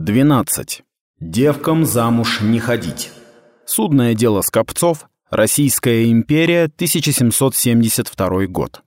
12. Девкам замуж не ходить. Судное дело Скопцов. Российская империя, 1772 год.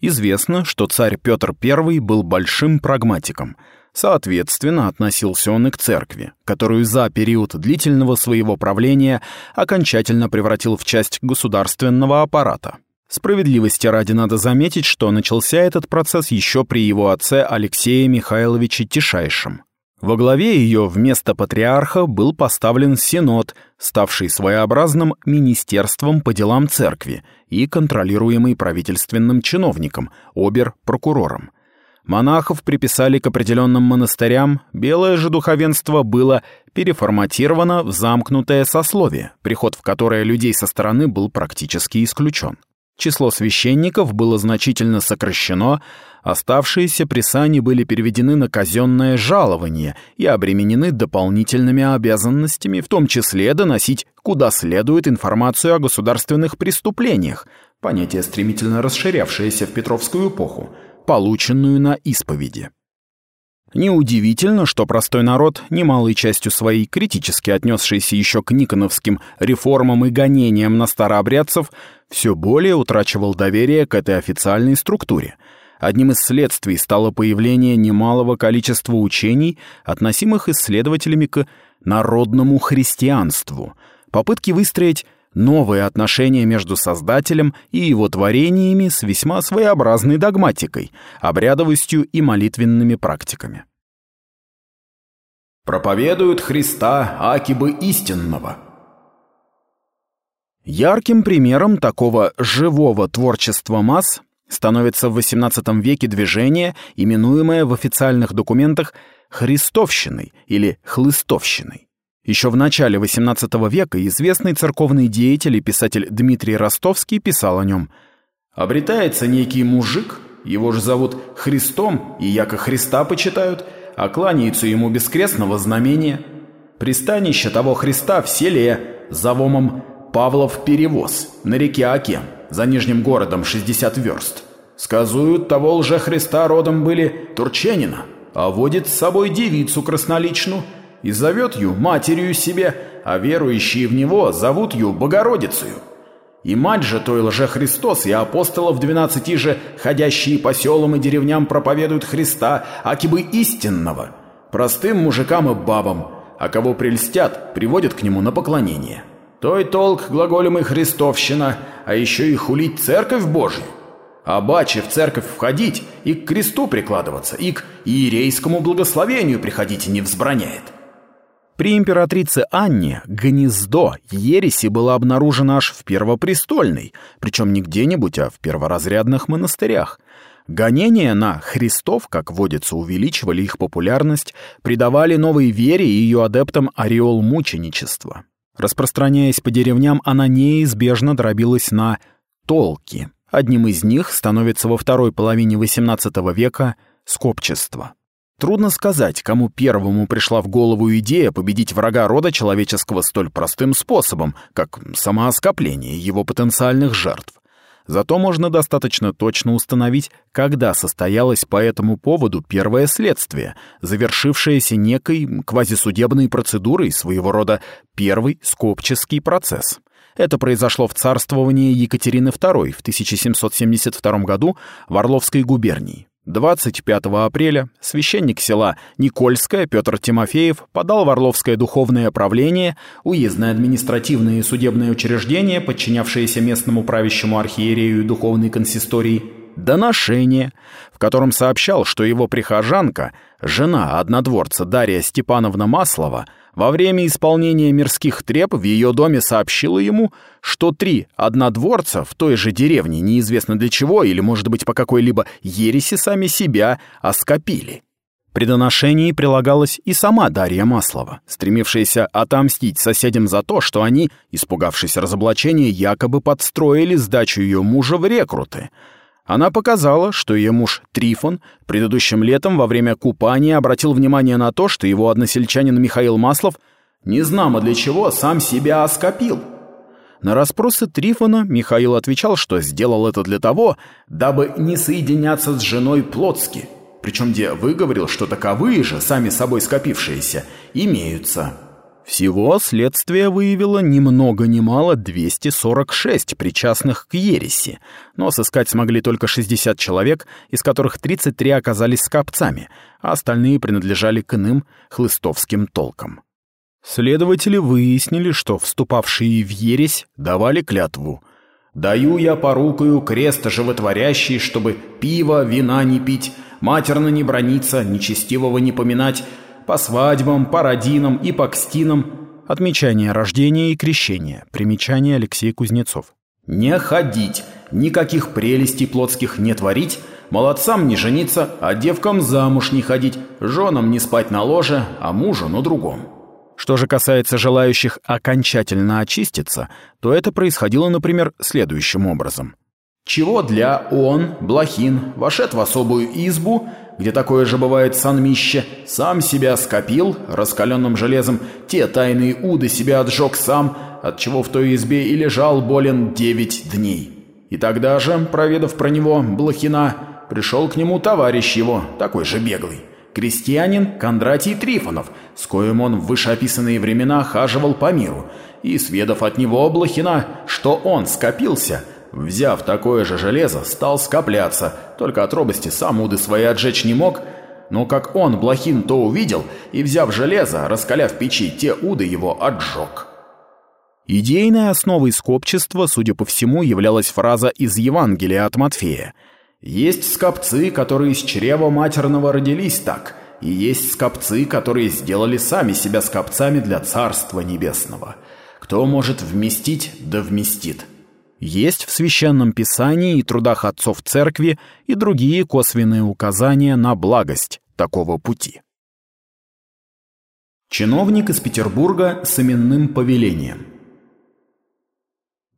Известно, что царь Петр I был большим прагматиком. Соответственно, относился он и к церкви, которую за период длительного своего правления окончательно превратил в часть государственного аппарата. Справедливости ради надо заметить, что начался этот процесс еще при его отце Алексее Михайловиче Тишайшем. Во главе ее вместо патриарха был поставлен Синод, ставший своеобразным министерством по делам церкви и контролируемый правительственным чиновником, обер-прокурором. Монахов приписали к определенным монастырям, белое же духовенство было переформатировано в замкнутое сословие, приход в которое людей со стороны был практически исключен. Число священников было значительно сокращено, оставшиеся присани были переведены на казенное жалование и обременены дополнительными обязанностями, в том числе доносить куда следует информацию о государственных преступлениях, понятие стремительно расширявшееся в Петровскую эпоху, полученную на исповеди. Неудивительно, что простой народ, немалой частью своей критически отнесшийся еще к никоновским реформам и гонениям на старообрядцев, все более утрачивал доверие к этой официальной структуре. Одним из следствий стало появление немалого количества учений, относимых исследователями к народному христианству, попытки выстроить новые отношения между Создателем и его творениями с весьма своеобразной догматикой, обрядовостью и молитвенными практиками. Проповедуют Христа Акибы истинного. Ярким примером такого живого творчества масс становится в XVIII веке движение, именуемое в официальных документах «христовщиной» или «хлыстовщиной». Еще в начале XVIII века известный церковный деятель и писатель Дмитрий Ростовский писал о нем «Обретается некий мужик, его же зовут Христом, и яко Христа почитают, а кланяются ему без крестного знамения. Пристанище того Христа в селе, завомом Павлов перевоз, на реке Оке, за нижним городом 60 верст. Сказуют, того лже Христа родом были Турченина, а водит с собой девицу красноличную, и зовет ю матерью себе, а верующие в него зовут ю Богородицею. И мать же той лже-Христос и апостолов двенадцати же, ходящие по селам и деревням проповедуют Христа, аки бы истинного, простым мужикам и бабам, а кого прельстят, приводят к нему на поклонение. Той толк глаголем и христовщина, а еще и хулить церковь Божью. А баче в церковь входить и к кресту прикладываться, и к иерейскому благословению приходить не взбраняет. При императрице Анне гнездо ереси было обнаружено аж в Первопрестольной, причем не где-нибудь, а в перворазрядных монастырях. Гонения на Христов, как водится, увеличивали их популярность, придавали новой вере и ее адептам ореол мученичества. Распространяясь по деревням, она неизбежно дробилась на толки. Одним из них становится во второй половине XVIII века скопчество. Трудно сказать, кому первому пришла в голову идея победить врага рода человеческого столь простым способом, как самооскопление его потенциальных жертв. Зато можно достаточно точно установить, когда состоялось по этому поводу первое следствие, завершившееся некой квазисудебной процедурой своего рода первый скопческий процесс. Это произошло в царствовании Екатерины II в 1772 году в Орловской губернии. 25 апреля священник села Никольское Петр Тимофеев подал в Орловское духовное правление, уездное административное и судебное учреждение, подчинявшееся местному правящему архиерею и духовной консистории, доношение, в котором сообщал, что его прихожанка, жена однодворца Дарья Степановна Маслова, во время исполнения мирских треб в ее доме сообщила ему, что три однодворца в той же деревне неизвестно для чего или, может быть, по какой-либо ереси сами себя оскопили. При доношении прилагалась и сама Дарья Маслова, стремившаяся отомстить соседям за то, что они, испугавшись разоблачения, якобы подстроили сдачу ее мужа в рекруты — она показала, что ее муж Трифон предыдущим летом во время купания обратил внимание на то, что его односельчанин Михаил Маслов незнамо для чего сам себя оскопил. На расспросы Трифона Михаил отвечал, что сделал это для того, дабы не соединяться с женой Плотски, причем где выговорил, что таковые же, сами собой скопившиеся, имеются. Всего следствие выявило ни много ни мало 246 причастных к ереси, но сыскать смогли только 60 человек, из которых 33 оказались скопцами, а остальные принадлежали к иным хлыстовским толкам. Следователи выяснили, что вступавшие в ересь давали клятву «Даю я порукою крест животворящий, чтобы пиво, вина не пить, матерно не брониться, нечестивого не поминать, по свадьбам, по родинам и по кстинам. Отмечание рождения и крещения. Примечание Алексей Кузнецов. Не ходить, никаких прелестей плотских не творить, молодцам не жениться, а девкам замуж не ходить, женам не спать на ложе, а мужу на другом. Что же касается желающих окончательно очиститься, то это происходило, например, следующим образом. Чего для он, Блохин, вошед в особую избу, где такое же бывает санмище, сам себя скопил раскаленным железом, те тайные уды себя отжег сам, от чего в той избе и лежал болен девять дней. И тогда же, проведав про него, Блохина, пришел к нему товарищ его, такой же беглый, крестьянин Кондратий Трифонов, с коим он в вышеописанные времена хаживал по миру, и, сведав от него Блохина, что он скопился – Взяв такое же железо, стал скопляться, только от робости сам уды свои отжечь не мог, но как он, Блохин, то увидел, и, взяв железо, раскаляв печи, те уды его отжег. Идейной основой скопчества, судя по всему, являлась фраза из Евангелия от Матфея. «Есть скопцы, которые из чрева матерного родились так, и есть скопцы, которые сделали сами себя скопцами для Царства Небесного. Кто может вместить, да вместит» есть в Священном Писании и трудах отцов церкви и другие косвенные указания на благость такого пути. Чиновник из Петербурга с именным повелением.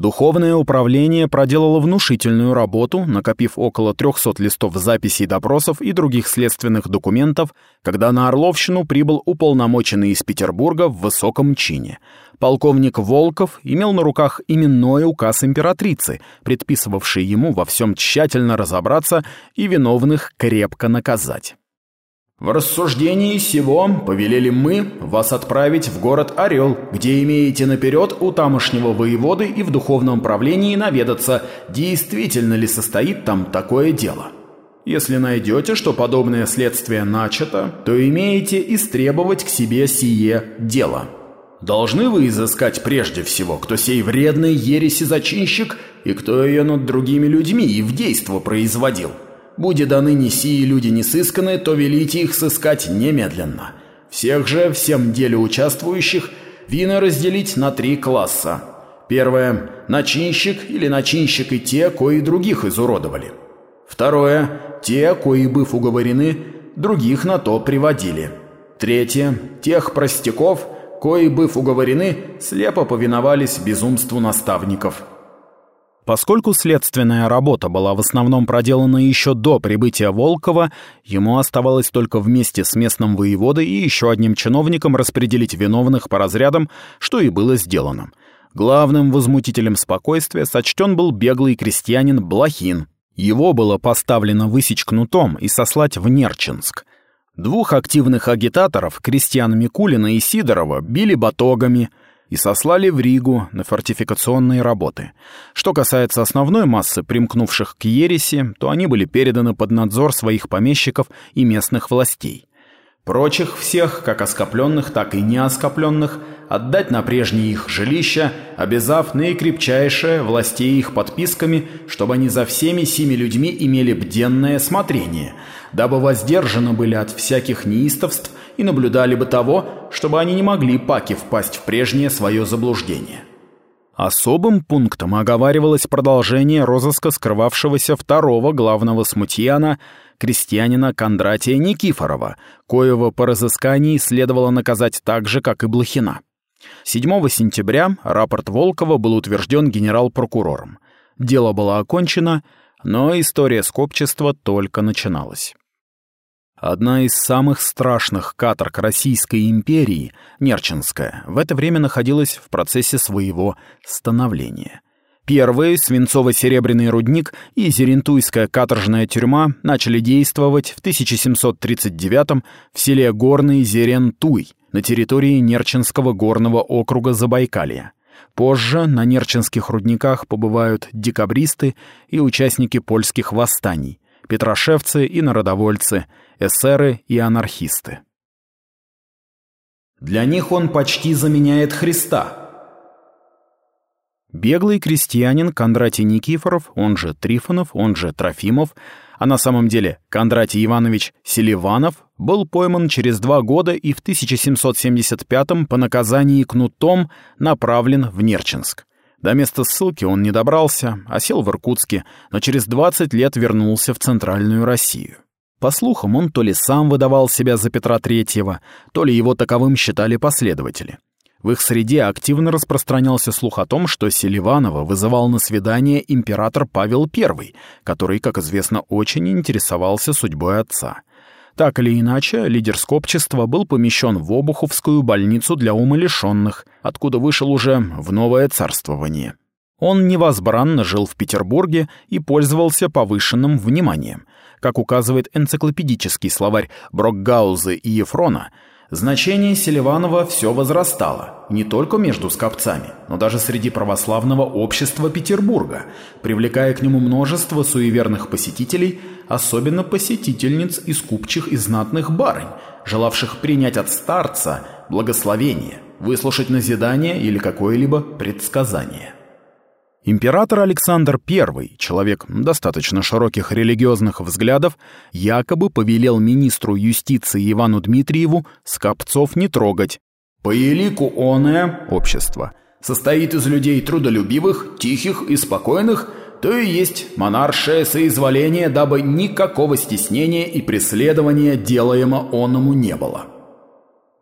Духовное управление проделало внушительную работу, накопив около 300 листов записей допросов и других следственных документов, когда на Орловщину прибыл уполномоченный из Петербурга в высоком чине. Полковник Волков имел на руках именной указ императрицы, предписывавший ему во всем тщательно разобраться и виновных крепко наказать. В рассуждении сего повелели мы вас отправить в город Орел, где имеете наперед у тамошнего воеводы и в духовном правлении наведаться, действительно ли состоит там такое дело. Если найдете, что подобное следствие начато, то имеете истребовать к себе сие дело. Должны вы изыскать прежде всего, кто сей вредный ереси зачинщик и кто ее над другими людьми и в действо производил. Буде даны не сии люди не сысканы, то велите их сыскать немедленно. Всех же, всем деле участвующих, вина разделить на три класса. Первое – начинщик или начинщик и те, кои других изуродовали. Второе – те, кои, быв уговорены, других на то приводили. Третье – тех простяков, кои, быв уговорены, слепо повиновались безумству наставников. Поскольку следственная работа была в основном проделана еще до прибытия Волкова, ему оставалось только вместе с местным воеводой и еще одним чиновником распределить виновных по разрядам, что и было сделано. Главным возмутителем спокойствия сочтен был беглый крестьянин Блохин. Его было поставлено высечь кнутом и сослать в Нерчинск. Двух активных агитаторов, крестьян Микулина и Сидорова, били батогами – и сослали в Ригу на фортификационные работы. Что касается основной массы, примкнувших к ереси, то они были переданы под надзор своих помещиков и местных властей. Прочих всех, как оскопленных, так и неоскопленных, отдать на прежние их жилища, обязав наикрепчайшее властей их подписками, чтобы они за всеми сими людьми имели бденное смотрение, дабы воздержаны были от всяких неистовств и наблюдали бы того, чтобы они не могли паки впасть в прежнее свое заблуждение. Особым пунктом оговаривалось продолжение розыска скрывавшегося второго главного смутьяна, крестьянина Кондратия Никифорова, коего по разыскании следовало наказать так же, как и Блохина. 7 сентября рапорт Волкова был утвержден генерал-прокурором. Дело было окончено, но история скопчества только начиналась. Одна из самых страшных каторг Российской империи, Нерчинская, в это время находилась в процессе своего становления. Первый свинцово-серебряный рудник и Зерентуйская каторжная тюрьма начали действовать в 1739 в селе Горный Зерентуй на территории Нерчинского горного округа Забайкалья. Позже на Нерчинских рудниках побывают декабристы и участники польских восстаний, петрошевцы и народовольцы, эсеры и анархисты. Для них он почти заменяет Христа – Беглый крестьянин Кондратий Никифоров, он же Трифонов, он же Трофимов, а на самом деле Кондратий Иванович Селиванов, был пойман через два года и в 1775 по наказании кнутом направлен в Нерчинск. До места ссылки он не добрался, а сел в Иркутске, но через 20 лет вернулся в Центральную Россию. По слухам, он то ли сам выдавал себя за Петра Третьего, то ли его таковым считали последователи. В их среде активно распространялся слух о том, что Селиванова вызывал на свидание император Павел I, который, как известно, очень интересовался судьбой отца. Так или иначе, лидер скопчества был помещен в Обуховскую больницу для умалишенных, откуда вышел уже в новое царствование. Он невозбранно жил в Петербурге и пользовался повышенным вниманием. Как указывает энциклопедический словарь Брокгауза и Ефрона – Значение Селиванова все возрастало, не только между скопцами, но даже среди православного общества Петербурга, привлекая к нему множество суеверных посетителей, особенно посетительниц из купчих и знатных барынь, желавших принять от старца благословение, выслушать назидание или какое-либо предсказание. Император Александр I, человек достаточно широких религиозных взглядов, якобы повелел министру юстиции Ивану Дмитриеву скопцов не трогать. «По елику оное общество состоит из людей трудолюбивых, тихих и спокойных, то и есть монаршее соизволение, дабы никакого стеснения и преследования делаемо оному не было».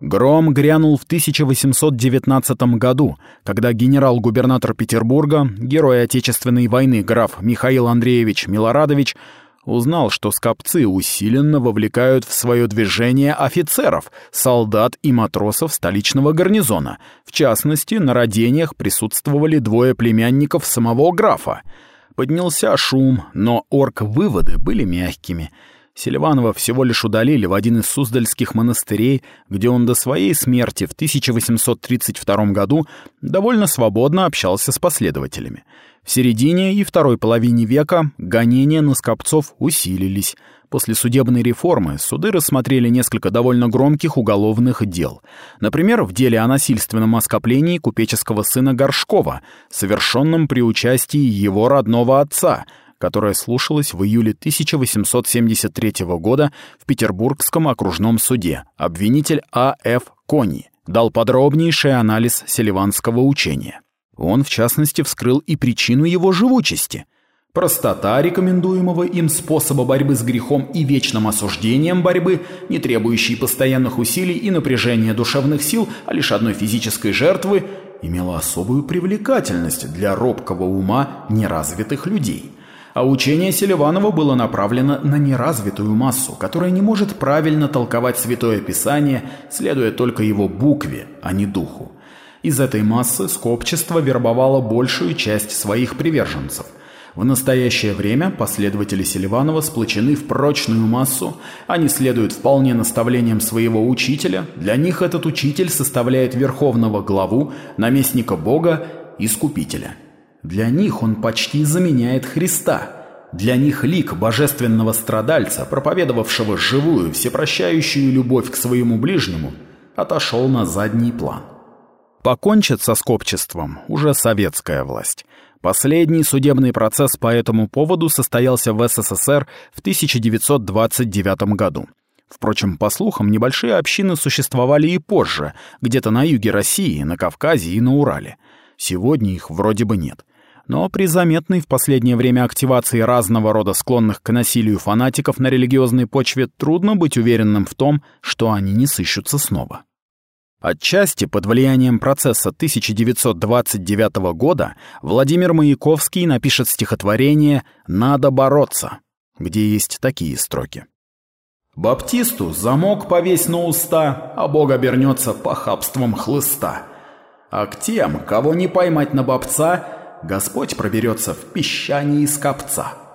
Гром грянул в 1819 году, когда генерал-губернатор Петербурга, герой Отечественной войны граф Михаил Андреевич Милорадович, узнал, что скопцы усиленно вовлекают в свое движение офицеров, солдат и матросов столичного гарнизона. В частности, на родениях присутствовали двое племянников самого графа. Поднялся шум, но орг-выводы были мягкими — Селиванова всего лишь удалили в один из суздальских монастырей, где он до своей смерти в 1832 году довольно свободно общался с последователями. В середине и второй половине века гонения на скопцов усилились. После судебной реформы суды рассмотрели несколько довольно громких уголовных дел. Например, в деле о насильственном оскоплении купеческого сына Горшкова, совершенном при участии его родного отца — которая слушалась в июле 1873 года в Петербургском окружном суде. Обвинитель А.Ф. Кони дал подробнейший анализ селиванского учения. Он, в частности, вскрыл и причину его живучести – Простота рекомендуемого им способа борьбы с грехом и вечным осуждением борьбы, не требующей постоянных усилий и напряжения душевных сил, а лишь одной физической жертвы, имела особую привлекательность для робкого ума неразвитых людей а учение Селиванова было направлено на неразвитую массу, которая не может правильно толковать Святое Писание, следуя только его букве, а не духу. Из этой массы скопчество вербовало большую часть своих приверженцев. В настоящее время последователи Селиванова сплочены в прочную массу, они следуют вполне наставлениям своего учителя, для них этот учитель составляет верховного главу, наместника Бога, искупителя – для них он почти заменяет Христа. Для них лик божественного страдальца, проповедовавшего живую, всепрощающую любовь к своему ближнему, отошел на задний план. Покончит со скопчеством уже советская власть. Последний судебный процесс по этому поводу состоялся в СССР в 1929 году. Впрочем, по слухам, небольшие общины существовали и позже, где-то на юге России, на Кавказе и на Урале. Сегодня их вроде бы нет. Но при заметной в последнее время активации разного рода склонных к насилию фанатиков на религиозной почве трудно быть уверенным в том, что они не сыщутся снова. Отчасти под влиянием процесса 1929 года Владимир Маяковский напишет стихотворение «Надо бороться», где есть такие строки. «Баптисту замок повесь на уста, а Бог обернется похабством хлыста. А к тем, кого не поймать на бобца, Господь проберется в песчании из копца.